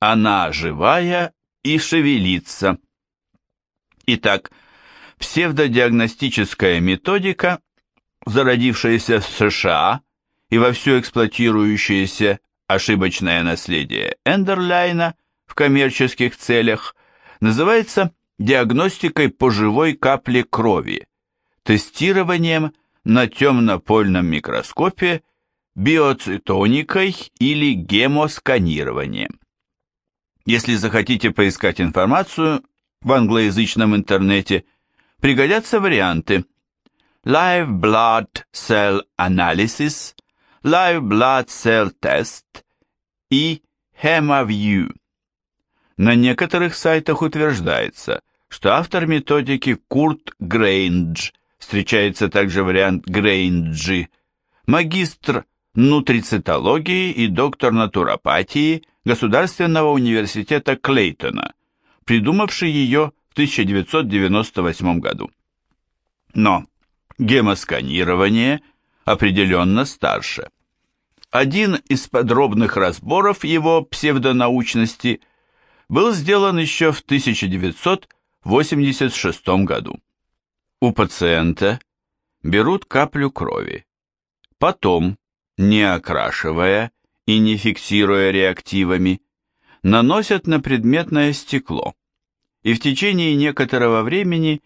Она живая и шевелится. Итак, псевдодиагностическая методика, зародившаяся в США и вовсю эксплуатирующаяся ошибочное наследие Эндерляйна в коммерческих целях, называется диагностикой по живой капле крови, тестированием на темнопольном микроскопе, биоцитоникой или гемосканированием. Если захотите поискать информацию в англоязычном интернете, пригодятся варианты. Live Blood Cell Analysis, Live Blood Cell Test и HemaView. На некоторых сайтах утверждается, что автор методики Курт Грейндж, встречается также вариант Грейнджи, магистр нутрицитологии и доктор натуропатии Государственного университета Клейтона, придумавший ее в 1998 году. Но гемосканирование определенно старше. Один из подробных разборов его псевдонаучности был сделан еще в 1986 году. У пациента берут каплю крови, потом, не окрашивая и не фиксируя реактивами, наносят на предметное стекло и в течение некоторого времени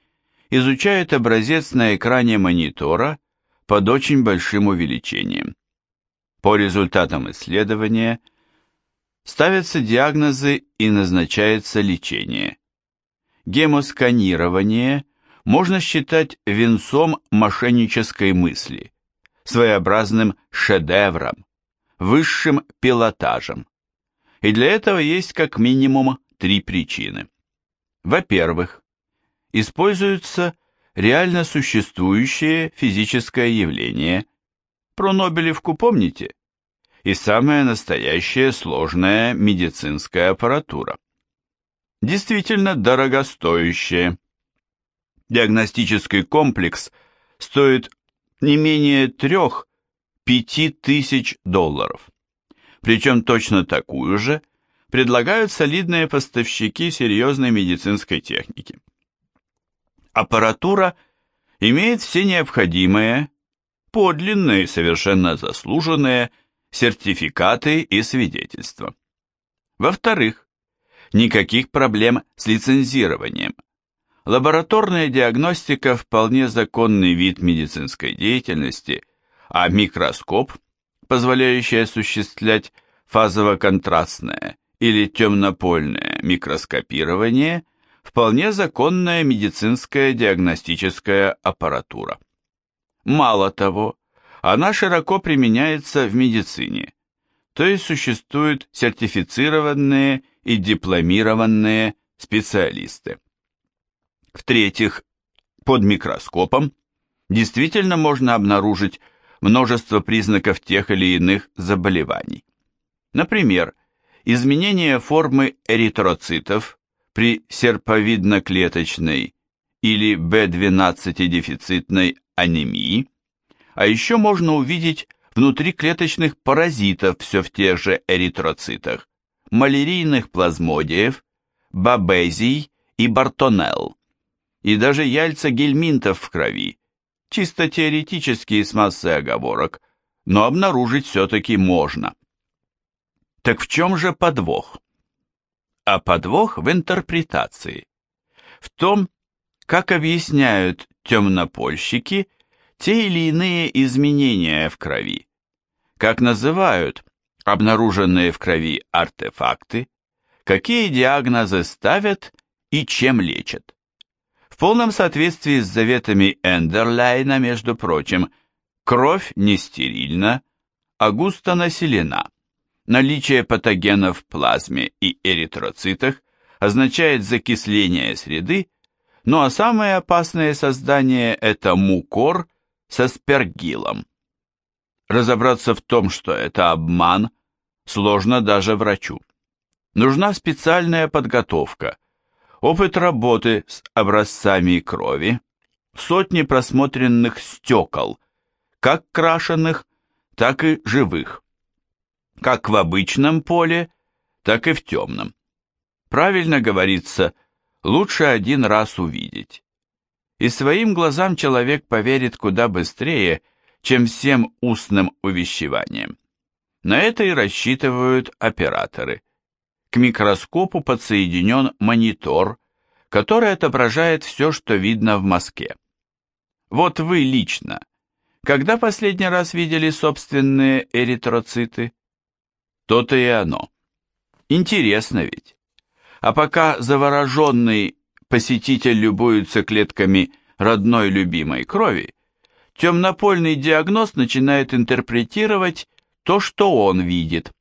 изучают образец на экране монитора под очень большим увеличением. По результатам исследования ставятся диагнозы и назначается лечение. Гемосканирование можно считать венцом мошеннической мысли, своеобразным шедевром, высшим пилотажем. И для этого есть как минимум три причины. Во-первых, используется реально существующее физическое явление. Про Нобелевку помните? И самая настоящая сложная медицинская аппаратура. Действительно дорогостоящая. Диагностический комплекс стоит не менее трех-пяти тысяч долларов. Причем точно такую же предлагают солидные поставщики серьезной медицинской техники. Аппаратура имеет все необходимые, подлинные, совершенно заслуженные сертификаты и свидетельства. Во-вторых, никаких проблем с лицензированием. Лабораторная диагностика – вполне законный вид медицинской деятельности, а микроскоп, позволяющий осуществлять фазово-контрастное или темнопольное микроскопирование, вполне законная медицинская диагностическая аппаратура. Мало того, она широко применяется в медицине, то есть существуют сертифицированные и дипломированные специалисты. В-третьих, под микроскопом действительно можно обнаружить множество признаков тех или иных заболеваний. Например, изменение формы эритроцитов при серповидно-клеточной или B12-дефицитной анемии, а еще можно увидеть внутриклеточных паразитов все в тех же эритроцитах, малярийных плазмодиев, бабезий и бартонелл, и даже яйца гельминтов в крови, чисто теоретически с массой оговорок, но обнаружить все-таки можно. Так в чем же подвох? А подвох в интерпретации. В том, как объясняют темнопольщики те или иные изменения в крови, как называют обнаруженные в крови артефакты, какие диагнозы ставят и чем лечат. В полном соответствии с заветами Эндерляйна, между прочим, кровь не стерильна, а густо населена. Наличие патогенов в плазме и эритроцитах означает закисление среды, ну а самое опасное создание – это мукор с аспергилом. Разобраться в том, что это обман, сложно даже врачу. Нужна специальная подготовка, опыт работы с образцами крови, сотни просмотренных стекол, как крашеных, так и живых как в обычном поле, так и в темном. Правильно говорится, лучше один раз увидеть. И своим глазам человек поверит куда быстрее, чем всем устным увещеваниям. На это и рассчитывают операторы. К микроскопу подсоединен монитор, который отображает все, что видно в мазке. Вот вы лично, когда последний раз видели собственные эритроциты? То-то и оно. Интересно ведь. А пока завороженный посетитель любуется клетками родной любимой крови, темнопольный диагноз начинает интерпретировать то, что он видит.